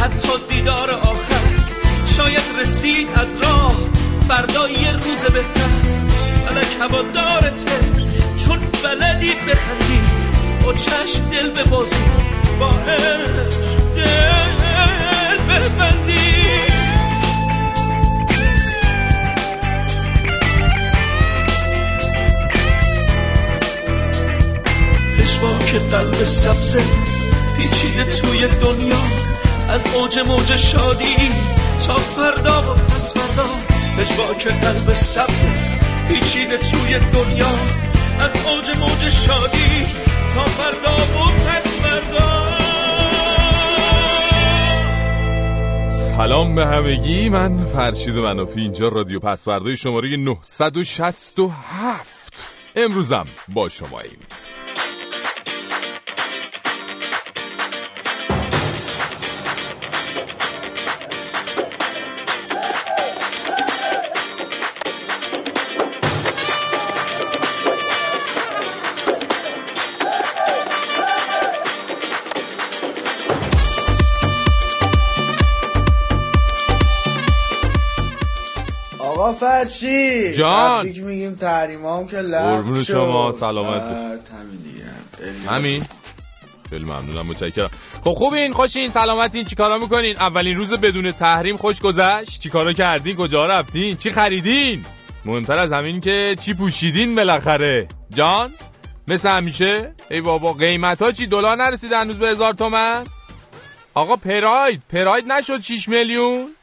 حتی دیدار آخر شاید رسید از راه. فردا یه روز بهتر. هوا دارته. چون بلدی بخندی. با چشم دل ببازی. با عشق دل ببندی. که قلب سبزه پیچیده توی دنیا. از اوج موج شادی تا فردا و پس فردا. که قلب سبزه پیچیده توی دنیا. از اوج موج شادی تا فردا و پس فردا. سلام به همگی من فرشید و منافی اینجا رادیو پسوردهای شماره 967 امروزم با شما ایم فرشی جان. میگیم تحریم هم که لب شما سلامت همین خیلی ممنونم متشکرم. خب خوبین خوشین سلامتین چیکارا می‌کنین؟ اولین روز بدون تحریم خوش گذشت. چیکارا کردین؟ کجا رفتین؟ چی خریدین؟ مهمتر از همین که چی پوشیدین بالاخره. جان مثل همیشه؟ ای بابا قیمت ها چی؟ دلار نرسید هنوز به هزار تومن؟ آقا پراید. پراید نشد 6 میلیون.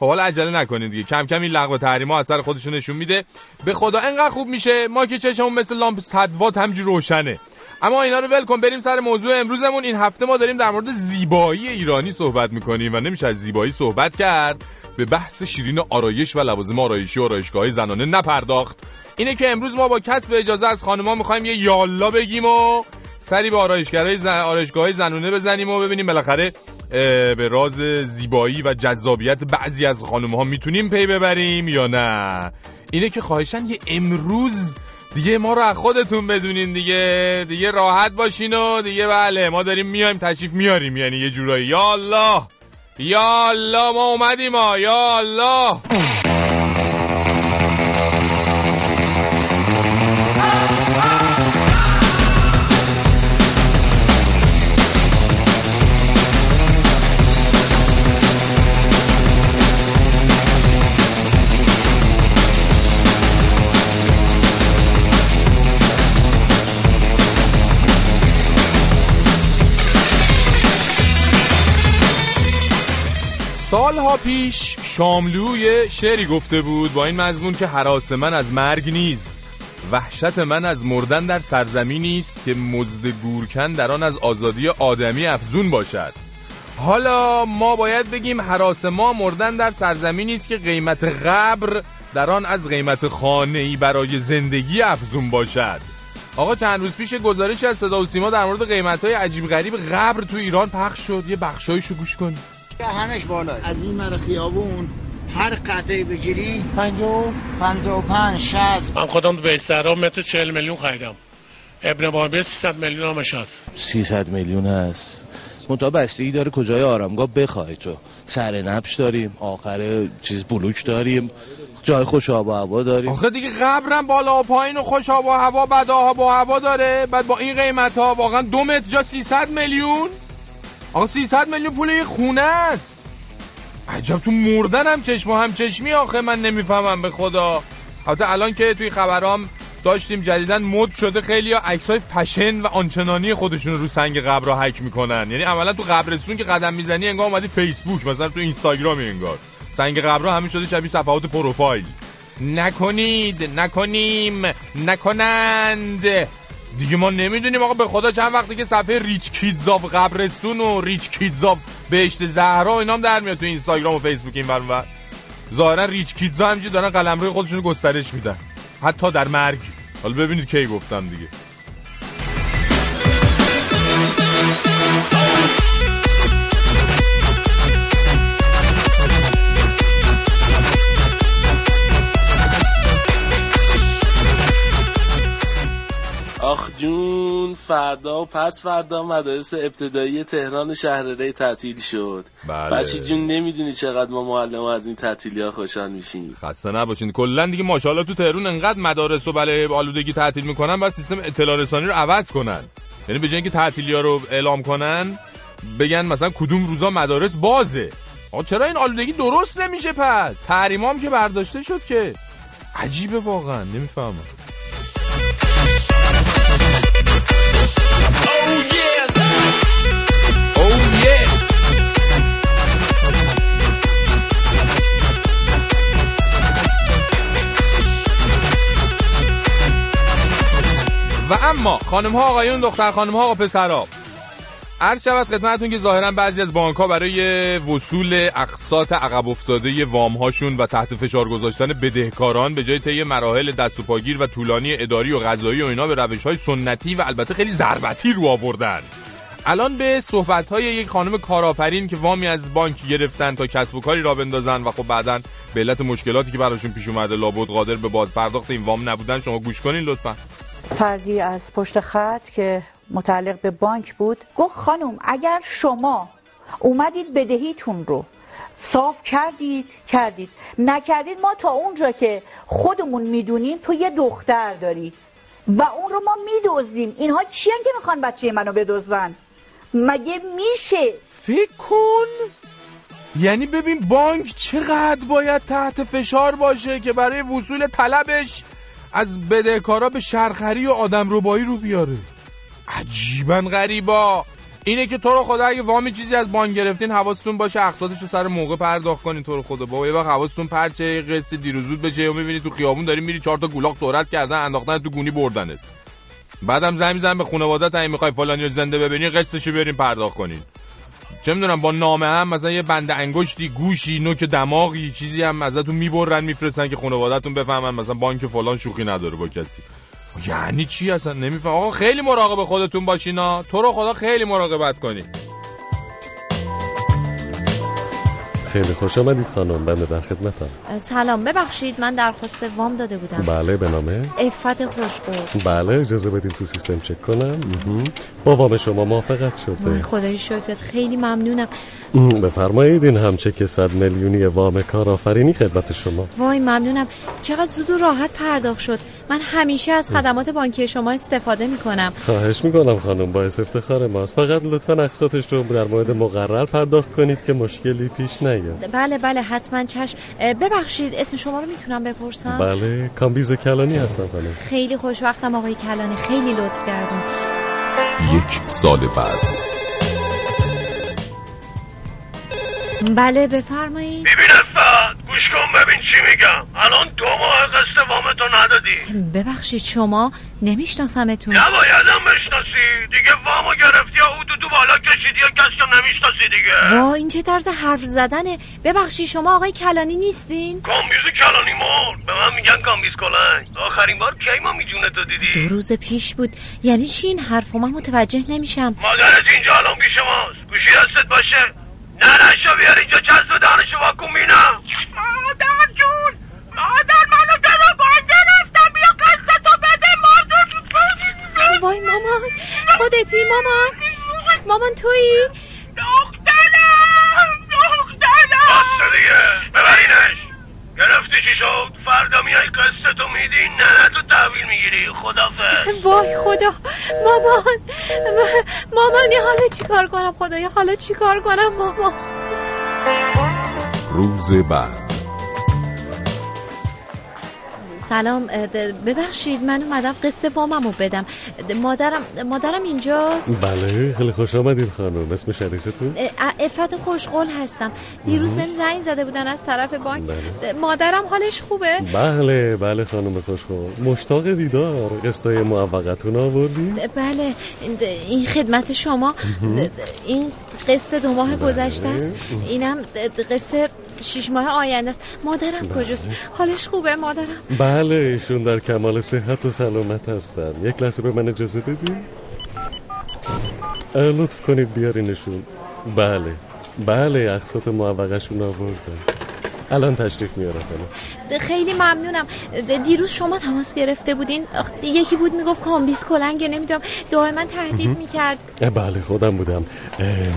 خب حالا عجله نکنید دیگه. کم کم این لغو تحریم ها اثر خودشون نشون میده. به خدا انقدر خوب میشه. ما که چشمون مثل لامپ 100 وات همجور روشنه. اما اینا رو ول کن. بریم سر موضوع امروزمون. این هفته ما داریم در مورد زیبایی ایرانی صحبت می‌کنیم و نمیشه از زیبایی صحبت کرد. به بحث شیرین آرایش و لوازم آرایشی و آرایشگاه زنانه نپرداخت. اینه که امروز ما با کسب اجازه از خانما می‌خوایم یه یالا بگیم و سری به آرایشگرای زن... آرایشگاه زنانه بزنیم و ببینیم بالاخره به راز زیبایی و جذابیت بعضی از خانم ها می‌تونیم پی ببریم یا نه؟ اینه که خواهشن یه امروز دیگه ما رو از خودتون بدونین دیگه. دیگه راحت باشین و دیگه بله ما داریم میایم تشریف میاریم. یعنی یه جورایی. یا الله! یا الله ما اومدیم ها. یا الله! سالها پیش شاملوی شعری گفته بود با این مضمون که حراس من از مرگ نیست. وحشت من از مردن در سرزمینی است که مزد گورکن در آن از آزادی آدمی افزون باشد. حالا ما باید بگیم حراس ما مردن در سرزمینی است که قیمت قبر در آن از قیمت خانه‌ای برای زندگی افزون باشد. آقا چند روز پیش گزارش از صدا و سیما در مورد قیمت های عجیب غریب قبر تو ایران پخش شد. یه بخشایشو گوش کن. همش بالا از این مر خیابون هر قطعه بگیری 55 60 من خودم به استعراب متر 40 میلیون خریدم. ابن بابی 300 میلیون همش هست. 300 میلیون هست. منتها بستگی داره کجای آرامگاه بخوای تو. سر نبش داریم آخر چیز بلوک داریم جای خوش آب و هوا داریم. آخه دیگه قبرم بالا و پایین و خوش آب و هوا بد آب و هوا داره. بعد با این قیمت ها واقعا دو متر جا 300 میلیون. آقا 300 میلیون پول یه خونه است. عجب تو مردن هم چشم و هم چشمی آخه من نمی‌فهمم به خدا. البته الان که توی خبرام داشتیم جدیدن مد شده خیلی عکس های فشن و آنچنانی خودشون رو سنگ قبر رو حک می‌کنن. یعنی عملا تو قبرستون که قدم می‌زنی انگار اومدی فیسبوک مثلا تو اینستاگرام انگار. سنگ قبر همین شده شبیه صفحات پروفایل. نکنید نکنیم نکنند. دیگه ما نمی‌دونیم آقا به خدا چند وقتی که صفحه ریچ کیدزاف قبرستون و ریچ کیدزاف بهشت زهرا و اینام در میاد تو اینستاگرام و فیسبوک این ور ظاهرا ریچ کیدزا همینجوری دارن قلمرو خودشون گسترش میدن. حتی در مرگ. حالا ببینید کی گفتم دیگه. جون فردا و پس فردا مدارس ابتدایی تهران و شهر تعطیل شد. بله. بچه جون نمی‌دونی چقدر ما معلم از این تعطیلی ها خوشحال میشیم. خسته نباشین. کلا دیگه ماشاءالله تو تهران انقدر مدارس و بله آلودگی تعطیل می‌کنن بعد سیستم اطلاع رسانی رو عوض کنن. یعنی به جای اینکه تعطیلی ها رو اعلام کنن بگن مثلا کدوم روزا مدارس بازه. آقا چرا این آلودگی درست نمیشه پس؟ تحریمام که برداشته شد که. عجیبه واقعا نمی‌فهمم. و اما خانم ها آقایون دختر خانم ها و پسرها عرض شود خدمتتون که ظاهرا بعضی از بانک ها برای وصول اقساط عقب افتاده وام هاشون و تحت فشار گذاشتن بدهکاران به جای طی مراحل دست و پاگیر و طولانی اداری و قضایی و اینا به روش های سنتی و البته خیلی ضربتی رو آوردن. الان به صحبت های یک خانم کارآفرین که وامی از بانک گرفتن تا کسب و کاری را بندازن و خب بعدا به علت مشکلاتی که براشون پیش اومده لابد قادر به باز پرداخت این وام نبودن شما گوش کنین لطفا. فردی از پشت خط که متعلق به بانک بود گفت خانم اگر شما اومدید بدهیتون رو صاف کردید کردید. نکردید ما تا اونجا که خودمون می‌دونیم تو یه دختر داری. و اون رو ما میدوزیم اینها چی که می‌خوان بچه منو بدزدن؟ مگه میشه؟ فکر کن. یعنی ببین بانک چقدر باید تحت فشار باشه که برای وصول طلبش از بدهکارا به شرخری و آدم ربایی رو بیاره. عجیبا غریبا. اینه که تو رو خدا اگه وامی چیزی از بانک گرفتین حواستون باشه اقساطش رو سر موقع پرداخت کنین تو رو خدا. بابا یه وقت حواستون پرچه قصه دیروزود بشه و می‌بینی تو خیابون داری میری چهار تا گولاق دورت کردن انداختن تو گونی بردنت. بعدم زنگ می‌زنن به خانواده‌ت اگه می‌خوای فلانی رو زنده ببینی قسطشو بریم پرداخت کنین. چه می‌دونم با نامه هم مثلا یه بند انگشتی گوشی نوک دماغی چیزی هم ازتون می‌برن میفرستن که خانواده‌تون بفهمن مثلا بانک فلان شوخی نداره با کسی. یعنی چی اصلا؟ نمیفهم. آقا خیلی مراقب خودتون باشینا تو رو خدا خیلی مراقبت کنی خیلی خوش آمدید خانم. بنده در خدمتم. سلام. ببخشید من درخواست وام داده بودم. بله به نامه افت خوشگو بله اجازه بدین تو سیستم چک کنم. با وام شما موافقت شده. خدای شکرت خیلی ممنونم. بفرمایید این همچک صد میلیونی وام کارآفرینی خدمت شما. وای ممنونم. چقدر زود و راحت پرداخت شد. من همیشه از خدمات بانکی شما استفاده می کنم خواهش می کنم خانم باعث افتخار ماست. فقط لطفا اقساطش رو در مورد مقرر پرداخت کنید که مشکلی پیش نیاد. بله بله حتما. چشم. ببخشید اسم شما رو می‌تونم بپرسم؟ بله کامبیز کلانی هستم خانم. خیلی خوشوقتم آقای کلانی. خیلی لطف کردون یک سال بعد. بله بفرمایید. ببین افت گوش کن ببین چی میگم. الان دو ماه قسط وامتو ندادی. ببخشید شما نمیشناسمتون. نبایدم بشناسی. دیگه وامو گرفتی یا تو بالا کشیدی یا کسی نمی‌شناسی دیگه. وا این چه طرز حرف زدنه. ببخشید شما آقای کلانی نیستین؟ کامبیز کلانی مرد. به من میگن کامبیز کلنگ آخرین بار کی ما میجونه تو دیدی؟ دو روز پیش بود. یعنی چی این حرفو؟ من متوجه نمیشم. مادرت اینجا الان پیش ماست. گوشی دستت باشه. ننشو بیار اینجا چسب دانشو واکن بینم مادر جون مادر منو در باید گرفتم بیا قصه تو بده مادر وای مامان خودتی مامان. مامان تویی؟ دخترم دخترم. دیگه ببرینش. گرفتی چی شد؟ فردا میای قصه تو میدی نه تو تحویل می‌گیری. خدافظ. وای خدا مامان. چیکار کنم خدا یه حالا چیکار کنم مامان روز بعد. سلام ببخشید من اومدم قسط واممو بدم. مادرم مادرم اینجاست؟ بله خیلی خوش آمدید خانم. اسم شریفتون؟ افت خوشقول هستم. دیروز بهم زنگ زده بودن از طرف بانک. بله. مادرم حالش خوبه؟ بله بله خانم خوشقول. مشتاق دیدار. قسطای موفقتون آوردید بله این خدمت شما. این قسط دو ماه بله. گذشته است. اینم قسط شش ماه آینده است. مادرم بله. کجاست؟ حالش خوبه مادرم؟ بله ایشون در کمال صحت و سلامت هستن. یک لحظه به من اجازه بدین. لطف کنید بیارینشون. بله. بله اقساط معوقشون آوردن. الان تشریف میاره خیلی ممنونم. دیروز شما تماس گرفته بودین. یکی بود می‌گفت کامبیس کلنگه نمی‌دونم. دائما تهدید می‌کرد. بله خودم بودم.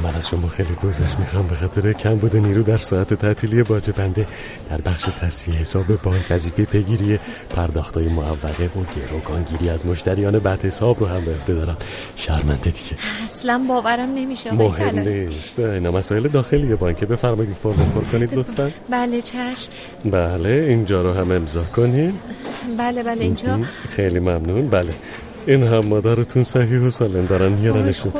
من از شما خیلی گذشت می‌خوام. به خاطر کم بوده نیرو در ساعت تعطیلی باج بنده در بخش تصویه حساب بانک وظیفه پیگیری پرداختای معوقه و گروگانگیری از مشتریان بعد حساب رو هم به عهده دارم. شرمنده دیگه. اصلا باورم نمیشه مهم نیست. اینا مسائل داخلی بانک بفرمایید فرم پر کنید لطفا. بله چشم. بله اینجا رو هم امضا کنید بله بله اینجا. خیلی ممنون. بله این هم مادرتون صحیح و سالم. دارن میارنشون.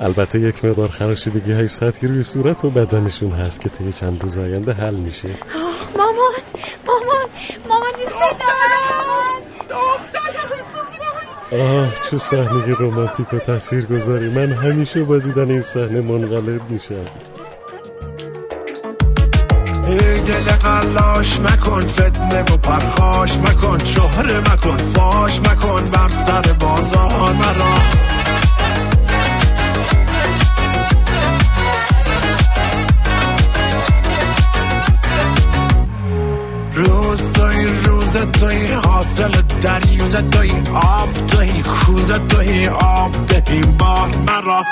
البته یک مقدار خراشیدگی های سطحی روی صورت و بدنشون هست که طی چند روز آینده حل میشه. مامان مامان مامان دوست آه چه صحنه رومانتیک و تاثیر گذاری من همیشه با دیدن این صحنه منقلب میشم. دل قلاش مکن فتنه و پرخاش مکن شهره مکن فاش مکن بر سر بازار مرا. روز توی روز توی حاصل دریوز توی آب توی کوز توی آب دهیم بار مرا.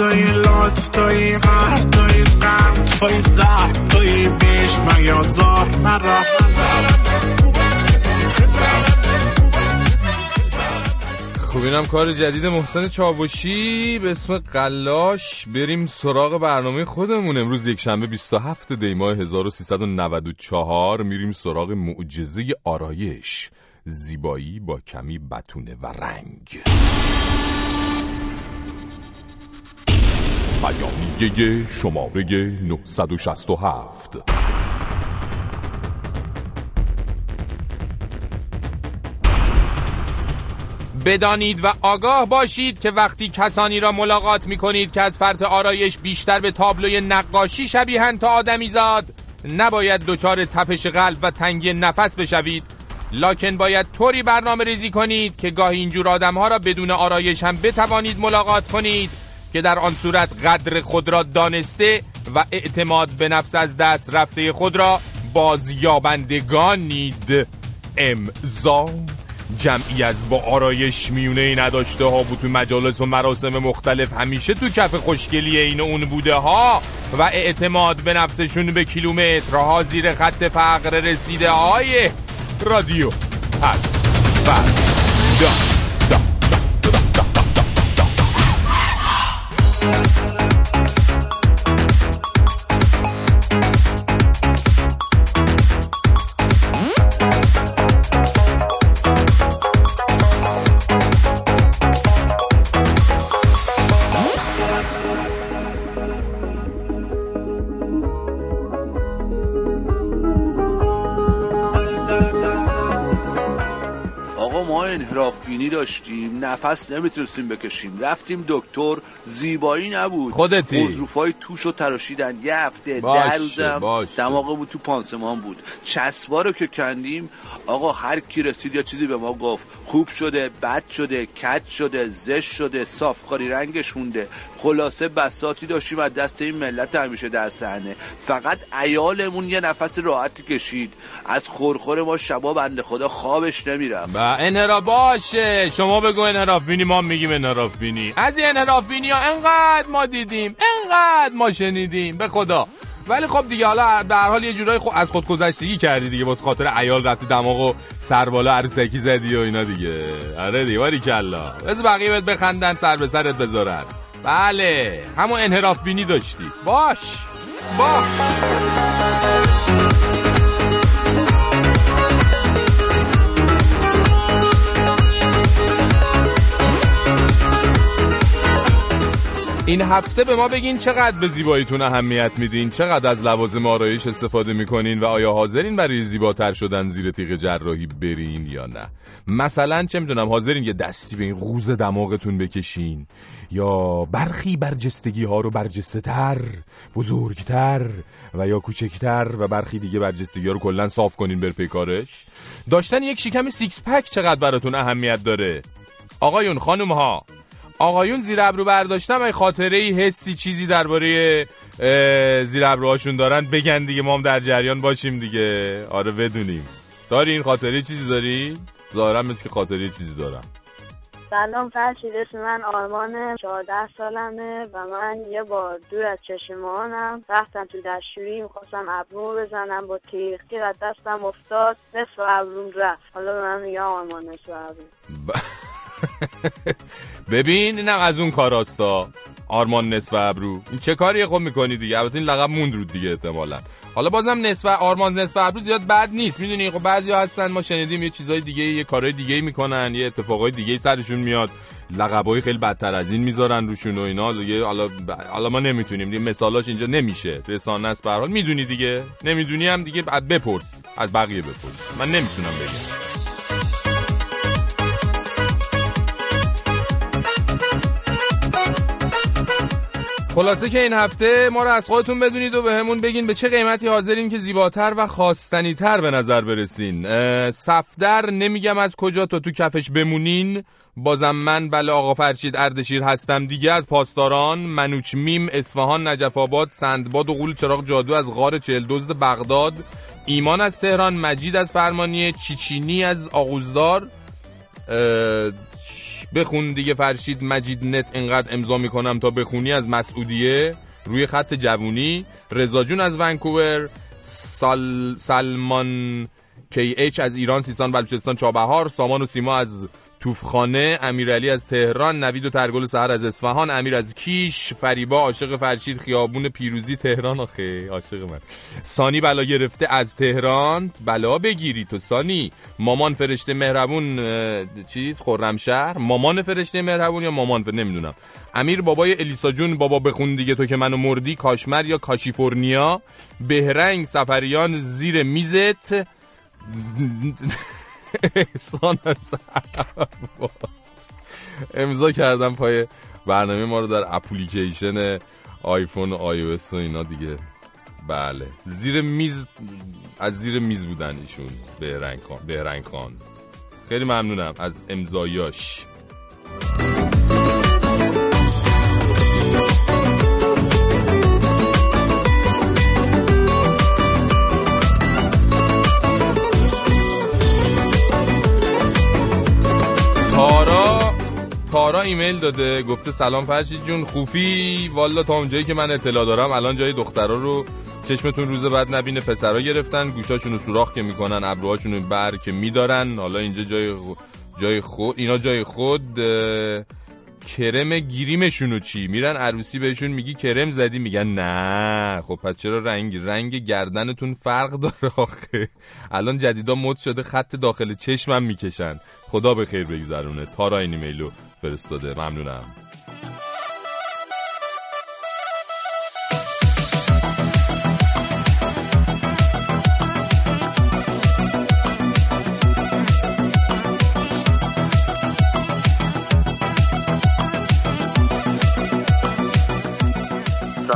توی لطف توی قهر توی قند توی زهر توی بیش میازار مرا؟ خب اینم کار جدید محسن چاوشی به اسم قلاش. بریم سراغ برنامه خودمون. امروز یک شنبه 27 دی ماه 1394 میریم سراغ معجزه آرایش. زیبایی با کمی بتونه و رنگ. بیانیه شماره 967 بدانید و آگاه باشید که وقتی کسانی را ملاقات می کنید که از فرط آرایش بیشتر به تابلوی نقاشی شبیهند تا آدمیزاد نباید دچار تپش قلب و تنگی نفس بشوید. لاکن باید طوری برنامه ریزی کنید که گاهی اینجور آدم ها را بدون آرایش هم بتوانید ملاقات کنید. که در آن صورت قدر خود را دانسته و اعتماد به نفس از دست رفته خود را بازیابندگانید. امضا. جمعی از با آرایش میونه ای نداشته ها بود تو مجالس و مراسم مختلف همیشه تو کف خوشگلی این اون بوده ها و اعتماد به نفسشون به کیلومترها زیر خط فقر رسیده های رادیو پس بعد داشتیم نفس نمی‌تونستیم بکشیم. رفتیم دکتر زیبایی نبود. خودتی. غضروفای توش رو تراشیدن. یه هفته ده روزم دماغمون تو پانسمان بود. چسبا رو که کندیم آقا هر کی رسید یا چیزی به ما گفت. خوب شده بد شده کج شده زش شده صافکاری رنگش مونده. خلاصه بساتی داشتیم از دست این ملت همیشه در صحنه. فقط ایالمون یه نفس راحتی کشید. از خورخور ما شبا بنده خدا خوابش نمی‌رفت. با انحراف باشه. شما بگو انحراف بینی ما میگیم انحراف بینی. از این انحراف بینی ها انقدر ما دیدیم انقدر ما شنیدیم به خدا. ولی خب دیگه حالا به هر حال یه جورایی خب از خود گذشتگی کردی دیگه واسه خاطر عیال رفتی دماغ و سر بالا عروسکی زدی و اینا دیگه. آره دیگه باری کلا. بذار بقیه بهت بخندن سر به سرت بذارن. بله. همون انحراف بینی داشتی. باش. باش. این هفته به ما بگین چقدر به زیباییتون اهمیت میدین؟ چقدر از لوازم آرایش استفاده می‌کنین و آیا حاضرین برای زیباتر شدن زیر تیغ جراحی برین یا نه؟ مثلا چه می‌دونم حاضرین یه دستی به این قوز دماغتون بکشین یا برخی برجستگی ها رو برجسته تر بزرگتر و یا کوچکتر و برخی دیگه برجستگی ها رو کلا صاف کنین بر پیکارش. داشتن یک شکم six pack چقدر براتون اهمیت داره؟ آقایون خانم ها آقایون زیر ابرو برداشتن ای خاطره ای حسی چیزی درباره زیر ابروهاشون دارن بگن دیگه ما هم در جریان باشیم دیگه. آره بدونیم. داری این خاطره چیزی داری؟ ظاهرا مثل که خاطره چیزی دارم. سلام فرشید اسم من آرمان 14 سالمه و من یه بار دور از چشمانم رفتم تو دستشویی می‌خواستم ابرومو بزنم با تیغ تیغ از دستم افتاد نصف ابروم رفت. حالا به من میگم آرمان نصف ابروم ببین اینم از اون کاراستا آرمان نصف ابرو. این چه کاری خب می‌کنی دیگه؟ البته این لقب موند رو دیگه احتمالا. حالا بازم نصف آرمان نصف ابرو زیاد بد نیست. می‌دونی خب بعضی هستن ما شنیدیم یه چیزای دیگه یه کارهای دیگه می‌کنن یه اتفاقای دیگه سرشون میاد. لقبای خیلی بدتر از این می‌ذارن روشون و اینا. دیگه حالا حالا ما نمی‌تونیم دیگه. مثالاش اینجا نمیشه. رسانه است به حال. می‌دونی دیگه؟ نمی‌دونی هم دیگه. بپرس. از بقیه بپرس. من نمی‌تونم بگم. خلاصه که این هفته ما رو از خودتون بدونید و به همون بگین به چه قیمتی حاضرین که زیباتر و خواستنی تر به نظر برسین. صفدر نمیگم از کجا تا تو کفش بمونین. بازم من بله آقا فرشید اردشیر هستم دیگه از پاسداران. منوچ میم اصفهان نجف آباد سندباد و قول چراغ جادو از غار چهل دزد بغداد. ایمان از تهران مجید از فرمانیه چیچینی از آغوزدار. بخون دیگه فرشید مجید نت اینقدر امضا می‌کنم تا بخونی از مسعودیه. روی خط جوونی. رضا از ونکوور. سال سلمان کی ایچ از ایران سیستان بلوچستان چابهار سامان و سیما از توفخانه امیرعلی از تهران نوید و ترگل سهر از اصفهان امیر از کیش فریبا عاشق فرشید خیابون پیروزی تهران. آخه عاشق من. سانی بلا گرفته از تهران. بلا بگیری تو سانی. مامان فرشته مهربون چیز خرمشهر مامان فرشته مهربون یا مامان فر... نمی‌دونم. امیر بابای الیسا جون بابا بخون دیگه تو که منو مردی کاشمر یا کاشیفورنیا بهرنگ سفریان زیر میزت. احسان امضا کردم پای برنامه ما رو در اپلیکیشن آیفون و و اینا دیگه. بله. زیر میز از زیر میز بودن ایشون بهرنگ خان بهرنگ خان. خیلی ممنونم از امضایاش تارا ایمیل داده گفته سلام فرشید جون خوفی. والا تا اونجایی که من اطلاع دارم الان جای دخترا رو چشمتون روز بعد نبینه پسرا گرفتن گوشاشونو سوراخ که می‌کنن ابروهاشونو بر که میدارن. حالا اینجا جای جای خود اینا جای خود کرم گیریمشونو چی؟ میرن عروسی بهشون میگی کرم زدی میگن نه. خب پس چرا رنگ رنگ گردنتون فرق داره آخه؟ الان جدیدا مد شده خط داخل چشمم می‌کشن. خدا به خیر بگذرونه. تارا این ایمیلو فرستاده. ممنونم.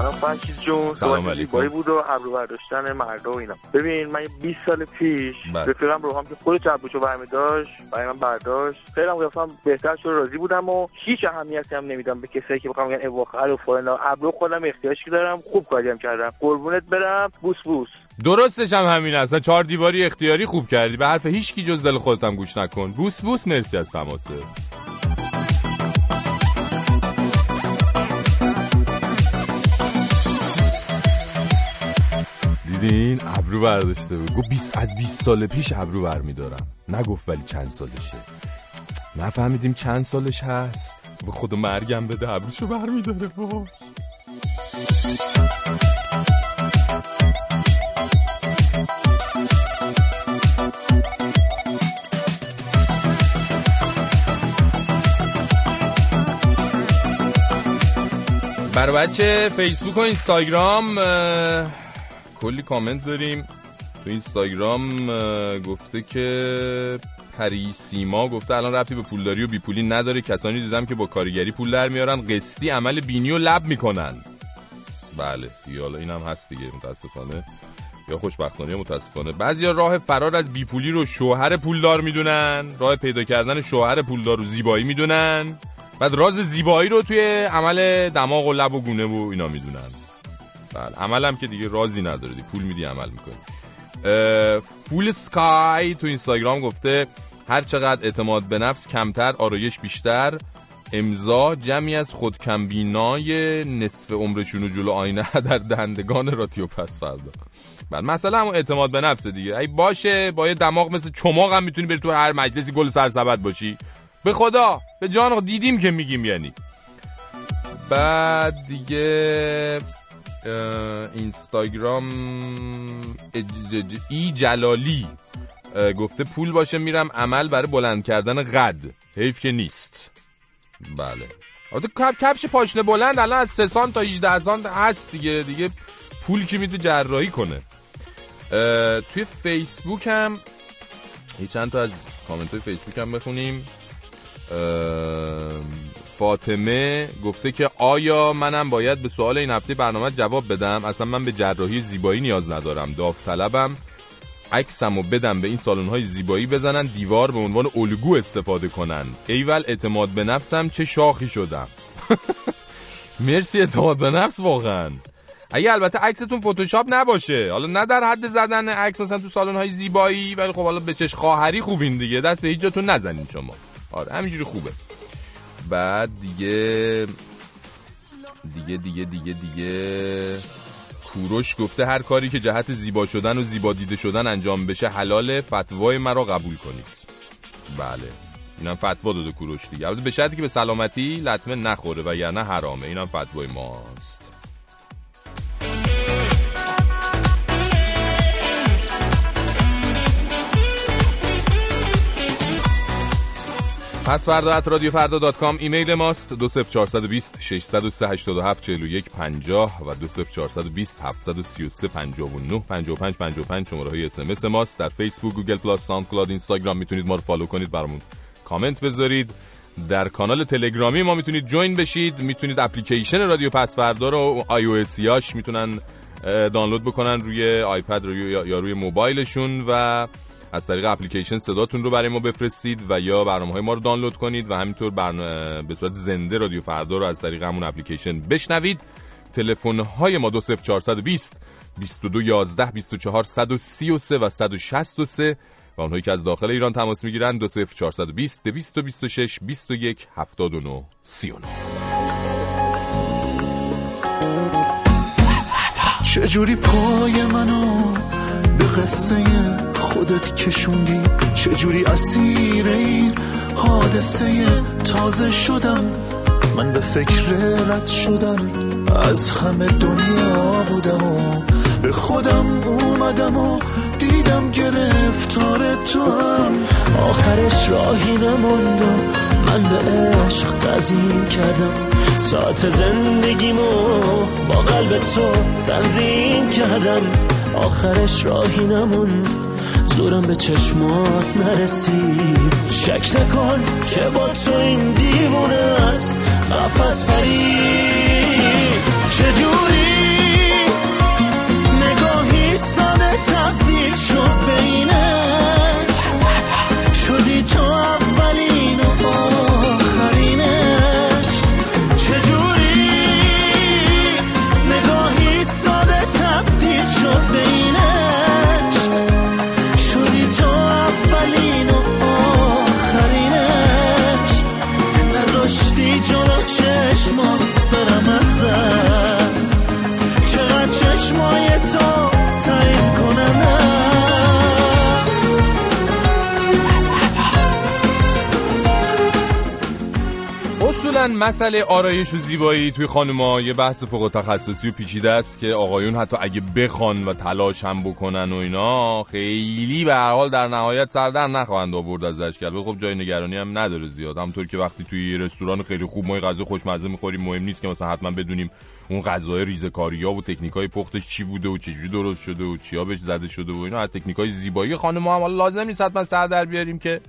فرشید جون سلام علیکم. بود و ابرو برداشتن مردا و اینا. ببین من 20 سال پیش بله. رفیقم رو هم که خود چبوشو برمی داشت برای من برداشت. خیلی هم گفتم بهتر شد راضی بودم و هیچ اهمیتی هم نمیدم به کسایی که بخوام میگن اواخر و فلان. ابرو خودم احتیاج دارم خوب کاریم کردم. قربونت برم بوس بوس. درستش هم همین است. چهار دیواری اختیاری خوب کردی. به حرف هیچ کی جز دل خودت هم گوش نکن. بوس بوس مرسی از تماسه. دیدین؟ ابرو برداشته بود. گفت 20 از 20 سال پیش ابرو برمیدارم. نگفت ولی چند سالشه. نفهمیدیم چند سالش هست. به خود مرگم بده ابروشو برمیداره بچه فیسبوک و اینستاگرام کلی کامنت داریم. تو اینستاگرام گفته که پری سیما گفته الان رفتی به پولداری و بیپولی نداره. کسانی دیدم که با کارگری پول در میارن قسطی عمل بینی و لب می‌کنن. بله یالا اینم هست دیگه متاسفانه. یا خوشبختانه یا متاسفانه. بعضیا راه فرار از بیپولی رو شوهر پولدار می‌دونن. راه پیدا کردن شوهر پولدار رو زیبایی می‌دونن. بعد راز زیبایی رو توی عمل دماغ و لب و گونه و اینا می‌دونن. بله. عملم که دیگه رازی نداره دی. پول میدی عمل می‌کنی. فول سکای تو اینستاگرام گفته هر چقدر اعتماد به نفس کمتر آرایش بیشتر. امضا جمعی از خودکمبینای نصف عمرشون و جلو آینه در دندگان راتیو پس فردا. بله مثلا همون اعتماد به نفس دیگه. ای باشه با یه دماغ مثل چماق هم می‌تونی بری تو هر مجلسی گل سرسبد باشی. به خدا به جان دیدیم که میگیم یعنی. بعد دیگه اینستاگرام ای جلالی گفته پول باشه میرم عمل برای بلند کردن قد. حیف که نیست. بله. البته کفش پاشنه بلند الان از 3 تا 18 سانت هست دیگه. دیگه پول که میده جراحی کنه. توی فیسبوک هم یه چند تا از کامنت های فیسبوک هم بخونیم. فاطمه گفته که آیا منم باید به سوال این هفته برنامه جواب بدم؟ اصلا من به جراحی زیبایی نیاز ندارم. داوطلبم. عکسمو بدم به این سالن های زیبایی بزنن دیوار به عنوان الگو استفاده کنن. ایول اعتماد به نفسم چه شاخی شدم. مرسی اعتماد به نفس واقعا. اگه البته عکستون فتوشاپ نباشه. حالا نه در حد زدن عکس مثلا تو سالن های زیبایی ولی خب حالا به چش خواهری خوبین دیگه. دست به هیچ جاتون نزنین شما. آره همینجوری خوبه. بعد دیگه دیگه دیگه دیگه دیگه کوروش گفته هر کاری که جهت زیبا شدن و زیبا دیده شدن انجام بشه حلاله فتوای مرا قبول کنید. بله. اینم فتوا داده کوروش دیگه. البته به شرطی که به سلامتی لطمه نخوره و یعنی حرامه. اینم فتوای ماست. پس فردا at رادیو فردا dot com ایمیل ماست. دو سف چارصد و بیست ششصد و سه هشتاد و هفت چهل یک پنجاه و دو سف چارصد و بیست هفتصد و سی و سه پنجاه و نه پنجاه و پنج پنجاه و پنج شماره های SMS ماست. در فیسبوک Google Plus SoundCloud اینستاگرام می‌تونید ما رو follow کنید برامون. کامنت بذارید. در کانال تلگرامی ما می‌تونید join بشید. می‌تونید اپلیکیشن رادیو پس فردا رو آی او می‌تونن دانلود بکنن روی iPad یا روی موبایلشون و از طریق اپلیکیشن صداتون رو برای ما بفرستید و یا برنامه های ما رو دانلود کنید و همینطور برنامه به صورت زنده رادیو فردا رو از طریق همون اپلیکیشن بشنوید. تلفن های ما 20420 2211 24 133 و 163 و اونهایی که از داخل ایران تماس می‌گیرن 20420 226 21 79 39 چجوری پای منو قصه خودت کشوندی؟ چجوری اسیر این حادثه تازه شدم؟ من به فکر رد شدم از همه دنیا بودم و به خودم اومدم و دیدم گرفتار تو هم آخرش راهی نموند من به عشق تزیم کردم. ساعت زندگیمو با قلب تو تنظیم کردم. آخرش راهی نموند. زورم به چشمات نرسید. شک نکن که با تو این دیوونه است. قفص فرید چجوری؟ نگاهی ساده تبدیل مسئله آرایش و زیبایی توی خانوما. یه بحث فوق تخصصی و پیچیده است که آقایون حتی اگه بخوان و تلاش هم بکنن و اینا خیلی به هر حال در نهایت سردر نخواهند آورد ازش کرد خب جای نگرانی هم نداره زیاد. همونطور که وقتی توی رستوران خیلی خوب ما غذا خوشمزه می‌خوریم مهم نیست که مثلا حتما بدونیم اون غذای ریزکاریا و تکنیکای پختش چی بوده و چجوری درست شده و چیا بهش زده شده و اینا. از تکنیکای زیبایی خانم هم لازم نیست حتما سر در بیاریم که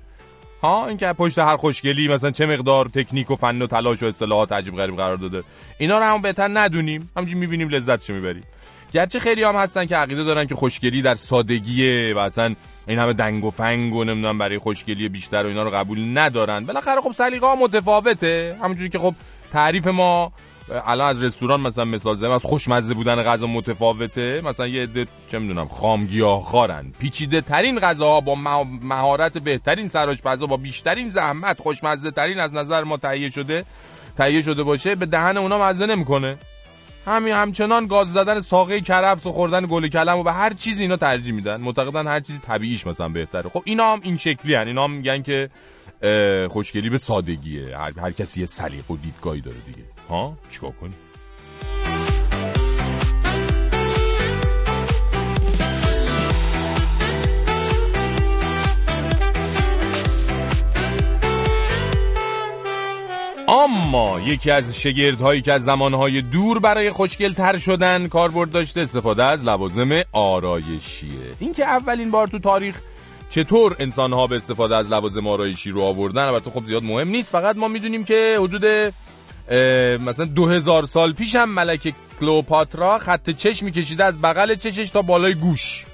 این که پشت هر خوشگلی مثلا چه مقدار تکنیک و فن و تلاش و اصطلاحات عجیب غریب قرار داده. اینا رو هم بهتر ندونیم. همینجوری می‌بینیم لذتشو می‌بریم. گرچه خیلی هم هستن که عقیده دارن که خوشگلی در سادگیه و اصلا این همه دنگ و فنگ و نمی‌دونم برای خوشگلی بیشتر و اینا رو قبول ندارن. بالاخره خب سلیقه ها متفاوته. همونجوری که خب تعریف ما الان از رستوران مثلا مثال زدم از خوشمزه بودن غذا متفاوته. مثلا یه عده چه می‌دونم خام خارن. پیچیده ترین غذاها با مهارت بهترین سرآشپزا با بیشترین زحمت خوشمزه ترین از نظر ما تهیه شده تهیه شده باشه به دهن اونا مزه نمی‌کنه. همین همچنان گاز زدن ساقه کرفس و خوردن گل کلم و به هر چیزی اینا ترجیح میدن. معتقدن هر چیزی طبیعیش مثلا بهتره. خب اینا هم این شکلی هن. اینا هم میگن که خوشگلی به سادگیه. هر, هر کسی یه سلیقه و دیدگاهی داره دیگه. ها؟ چیکار کنی یکی از شگردهایی که از زمانهای دور برای خوشگل تر شدن کاربرد داشته استفاده از لوازم آرایشیه اینکه اولین بار تو تاریخ چطور انسانها به استفاده از لوازم آرایشی رو آوردن البته خب زیاد مهم نیست. فقط ما می‌دونیم که حدود مثلا دو هزار سال پیش هم ملکه کلوپاترا خط چشمی کشیده از بغل چشش تا بالای گوش.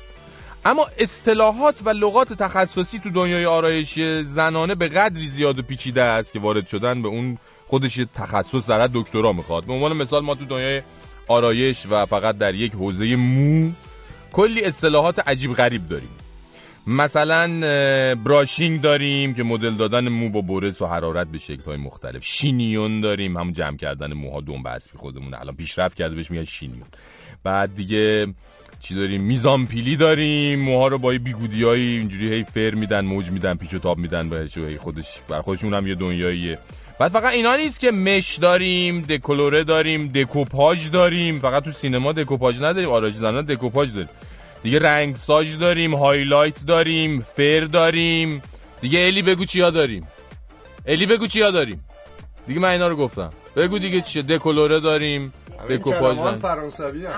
اما اصطلاحات و لغات تخصصی تو دنیای آرایشی زنانه به قدری زیاد و پیچیده است که وارد شدن به اون خودش تخصص در دکترا می‌خواد. به عنوان مثال ما تو دنیای آرایش و فقط در یک حوزه مو کلی اصطلاحات عجیب غریب داریم. مثلا براشینگ داریم که مدل دادن مو با برس و حرارت به شکل های مختلف. شینیون داریم همون جمع کردن موها دنبه اسبی خودمون. الان پیشرفت کرده بهش میگن شینیون. بعد دیگه چی داریم؟ میزان پیلی داریم. موها رو با بیگودی های اینجوری هی فر میدن موج میدن پیچ و تاب میدن بهش و هی خودش بر خودشون هم یه دنیاییه. بعد فقط اینا نیست که مش داریم دکولوره داریم دکوپاژ داریم. فقط تو سینما دکوپاژ نداریم آرایش زنان دکوپاژ داریم. دیگه رنگساژ داریم highlight داریم فر داریم. دیگه الی بگو چیا داریم. الی بگو چیا داریم. دیگه من اینا رو گفتم. بگو دیگه چیه دکولوره داریم دکوپاژ داریم. فرانسوی هم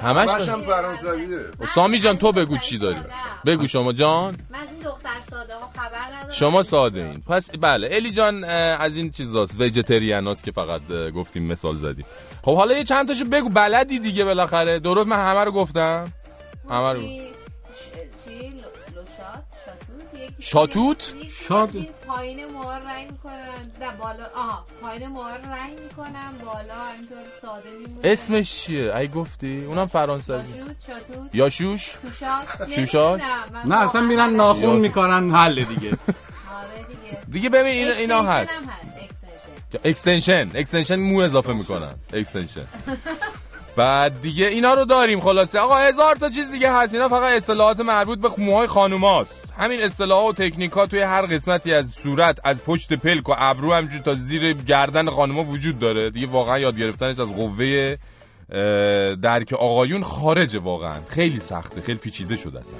همش همش هم فرانسویه. سامی جان تو بگو چی داری. بگو شما جان. من از این دختر ساده ها خبر ندارم. شما ساده این پس بله الی جان از این چیزاست ویژیتریان هاست که فقط گفتیم مثال زدیم. خب حالا یه چند تاشو بگو بلدی دیگه بالاخره. درست من همه رو گفتم. همه رو شاتوت؟ شاتوت پایین موها رنگ می‌کنن. نه بالا. آها پایین موها رنگ می‌کنن. بالا اینطور ساده میمونه. اسمش چیه؟ ای گفتی. اونم فرانسوی. شاتوت. یا شوش؟ شوشاش نه اصلا میرن ناخون می‌کنن حل دیگه. آره دیگه. دیگه ببین اینا هست. extension extension مو اضافه می‌کنن. extension بعد دیگه اینا رو داریم خلاصه. آقا هزار تا چیز دیگه هست. اینا فقط اصطلاحات مربوط به موهای خانوماست. همین اصطلاحات و تکنیکات توی هر قسمتی از صورت از پشت پلک و ابرو همجور تا زیر گردن خانوما وجود داره. دیگه واقعا یاد گرفتنش از قوه درک آقایون خارجه واقعا. خیلی سخته. خیلی پیچیده شده اصلا.